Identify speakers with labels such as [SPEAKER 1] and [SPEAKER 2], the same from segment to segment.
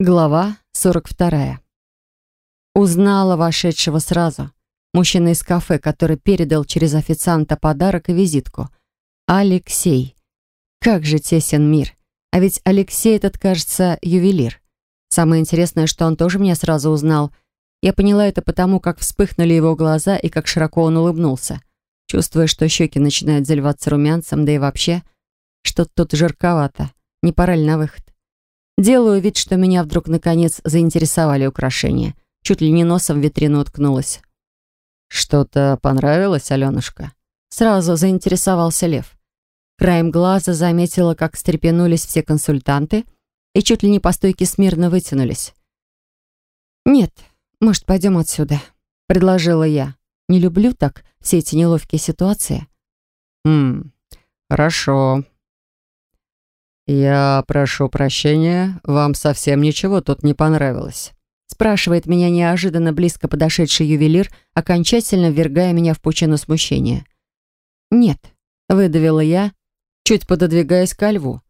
[SPEAKER 1] Глава 42. Узнала вошедшего сразу. Мужчина из кафе, который передал через официанта подарок и визитку. Алексей. Как же тесен мир. А ведь Алексей этот, кажется, ювелир. Самое интересное, что он тоже меня сразу узнал. Я поняла это потому, как вспыхнули его глаза и как широко он улыбнулся. Чувствуя, что щеки начинают заливаться румянцем, да и вообще, что-то тут жарковато. Не пора ли на выход? Делаю вид, что меня вдруг наконец заинтересовали украшения. Чуть ли не носом в витрину уткнулась.
[SPEAKER 2] «Что-то понравилось, Аленушка?»
[SPEAKER 1] Сразу заинтересовался Лев. Краем глаза заметила, как встрепенулись все консультанты и чуть ли не по стойке смирно вытянулись. «Нет, может, пойдем отсюда?» — предложила я. «Не люблю так все эти неловкие ситуации».
[SPEAKER 2] «Хм, хорошо», «Я прошу прощения, вам совсем ничего тут не понравилось?»
[SPEAKER 1] спрашивает меня неожиданно близко подошедший ювелир, окончательно ввергая меня в пучину смущения. «Нет», — выдавила я, чуть пододвигаясь ко льву.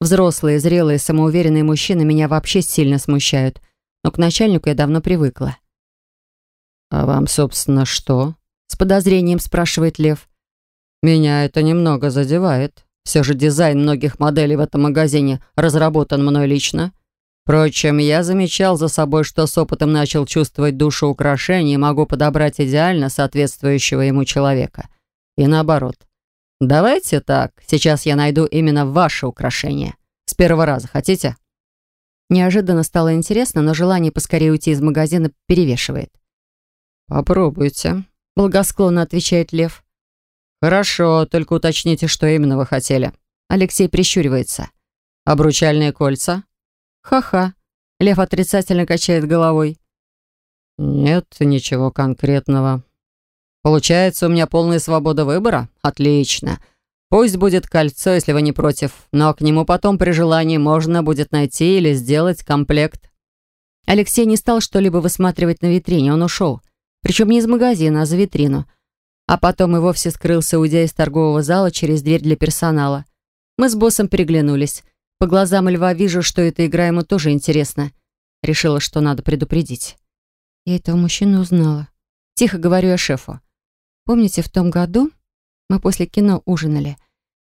[SPEAKER 1] Взрослые, зрелые, самоуверенные мужчины меня вообще сильно смущают, но к начальнику я давно привыкла.
[SPEAKER 2] «А вам, собственно, что?»
[SPEAKER 1] — с подозрением спрашивает Лев.
[SPEAKER 2] «Меня это немного задевает». Все же дизайн многих моделей в этом магазине разработан мной лично. Впрочем, я замечал за собой, что с опытом начал чувствовать душу украшений и могу подобрать идеально соответствующего ему человека. И наоборот. Давайте так, сейчас я найду именно ваше украшение. С первого раза хотите?
[SPEAKER 1] Неожиданно стало интересно, но желание поскорее уйти из магазина перевешивает.
[SPEAKER 2] «Попробуйте», — благосклонно отвечает Лев. «Хорошо, только уточните, что именно вы хотели».
[SPEAKER 1] Алексей прищуривается.
[SPEAKER 2] «Обручальные кольца?»
[SPEAKER 1] «Ха-ха». Лев отрицательно качает головой.
[SPEAKER 2] «Нет, ничего конкретного». «Получается, у меня полная свобода выбора? Отлично. Пусть будет кольцо, если вы не против, но к нему потом при желании можно будет найти или сделать комплект».
[SPEAKER 1] Алексей не стал что-либо высматривать на витрине, он ушел. Причем не из магазина, а за витрину а потом и вовсе скрылся, уйдя из торгового зала через дверь для персонала. Мы с боссом переглянулись. По глазам льва вижу, что эта игра ему тоже интересна. Решила, что надо предупредить. Я этого мужчину узнала. Тихо говорю я шефу. Помните, в том году мы после кино ужинали?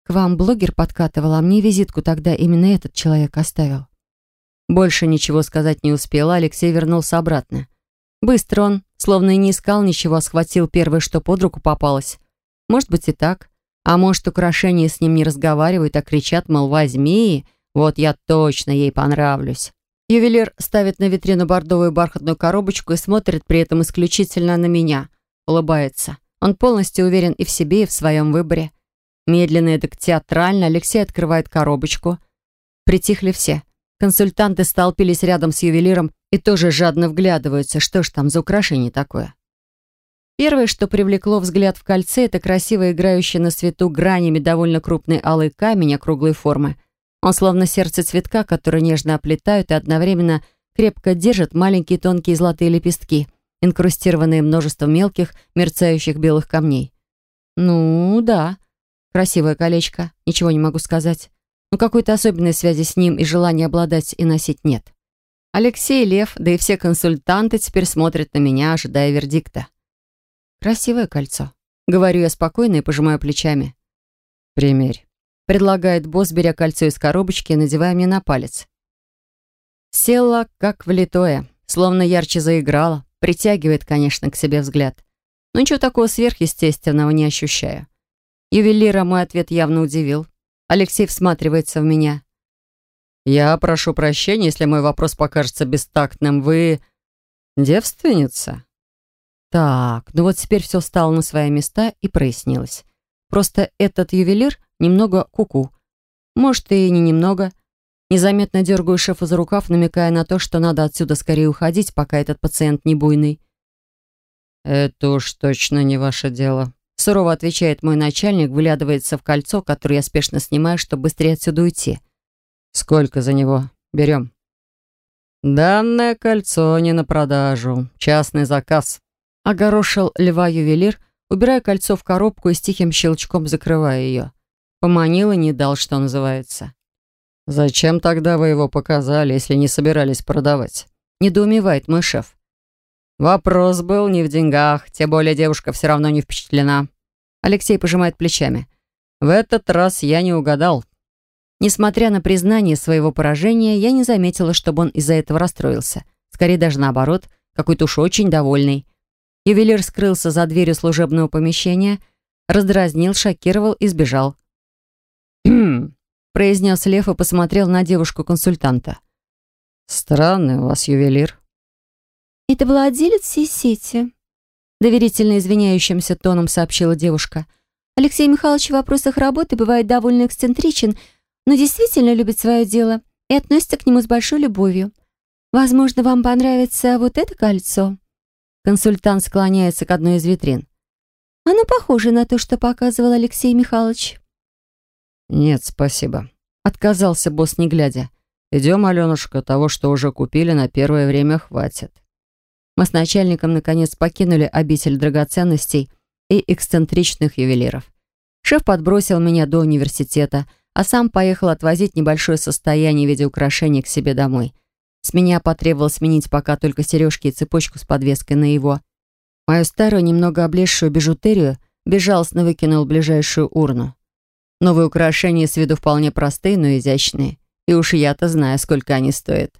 [SPEAKER 1] К вам блогер подкатывал, а мне визитку тогда именно этот человек оставил. Больше ничего сказать не успела, Алексей вернулся обратно. Быстро он, словно и не искал ничего, а схватил первое, что под руку попалось. Может быть и так. А может, украшения с ним не разговаривают, а кричат, мол, возьми, вот я точно ей понравлюсь. Ювелир ставит на витрину бордовую бархатную коробочку и смотрит при этом исключительно на меня. Улыбается. Он полностью уверен и в себе, и в своем выборе. Медленно и так театрально Алексей открывает коробочку. Притихли все. Консультанты столпились рядом с ювелиром и тоже жадно вглядываются, что ж там за украшение такое. Первое, что привлекло взгляд в кольце, это красиво играющий на свету гранями довольно крупный алый камень округлой формы. Он словно сердце цветка, который нежно оплетают и одновременно крепко держат маленькие тонкие золотые лепестки, инкрустированные множеством мелких, мерцающих белых камней. Ну, да, красивое колечко, ничего не могу сказать. Но какой-то особенной связи с ним и желания обладать и носить нет. Алексей, Лев, да и все консультанты теперь смотрят на меня, ожидая вердикта. «Красивое кольцо», — говорю я спокойно и пожимаю плечами.
[SPEAKER 2] «Примерь», —
[SPEAKER 1] предлагает босс, беря кольцо из коробочки и надевая мне на палец. Села как влитое, словно ярче заиграла, притягивает, конечно, к себе взгляд. Но ничего такого сверхъестественного не ощущаю. Ювелира мой ответ явно удивил. Алексей всматривается в меня.
[SPEAKER 2] «Я прошу прощения, если мой вопрос покажется бестактным. Вы девственница?»
[SPEAKER 1] Так, ну вот теперь все стало на свои места и прояснилось. Просто этот ювелир немного куку. -ку. Может, и не немного. Незаметно дергаю шефа за рукав, намекая на то, что надо отсюда скорее уходить, пока этот пациент не буйный.
[SPEAKER 2] «Это уж точно не ваше дело», —
[SPEAKER 1] сурово отвечает мой начальник, выглядывается в кольцо, которое я спешно снимаю, чтобы быстрее отсюда уйти.
[SPEAKER 2] Сколько за него берем? Данное кольцо не на продажу. Частный заказ.
[SPEAKER 1] Огорошил льва ювелир, убирая кольцо в коробку и с тихим щелчком закрывая ее. Поманил и не дал, что называется.
[SPEAKER 2] «Зачем тогда вы его показали, если не собирались продавать?»
[SPEAKER 1] Недоумевает мой шеф.
[SPEAKER 2] Вопрос был не в деньгах, тем более девушка все равно не впечатлена.
[SPEAKER 1] Алексей пожимает плечами.
[SPEAKER 2] В этот раз я не угадал.
[SPEAKER 1] Несмотря на признание своего поражения, я не заметила, чтобы он из-за этого расстроился. Скорее даже наоборот, какой-то уж очень довольный. Ювелир скрылся за дверью служебного помещения, раздразнил, шокировал и сбежал.
[SPEAKER 2] «Хм»,
[SPEAKER 1] произнес Лев и посмотрел на девушку-консультанта.
[SPEAKER 2] «Странный у вас ювелир».
[SPEAKER 3] «Это владелец всей сети», — доверительно извиняющимся тоном сообщила девушка. «Алексей Михайлович в вопросах работы бывает довольно эксцентричен, но действительно любит свое дело и относится к нему с большой любовью. Возможно, вам понравится вот это кольцо».
[SPEAKER 1] Консультант склоняется к одной из витрин.
[SPEAKER 3] «Оно похоже на то, что показывал Алексей Михайлович».
[SPEAKER 2] «Нет, спасибо», — отказался босс, не глядя. «Идем, Аленушка, того, что уже купили, на первое время хватит».
[SPEAKER 1] Мы с начальником наконец покинули обитель драгоценностей и эксцентричных ювелиров. Шеф подбросил меня до университета, а сам поехал отвозить небольшое состояние в виде украшений к себе домой. С меня потребовалось сменить пока только сережки и цепочку с подвеской на его. Мою старую, немного облезшую бижутерию безжалостно выкинул в ближайшую урну. Новые украшения с виду вполне простые, но изящные. И уж я-то знаю, сколько они стоят.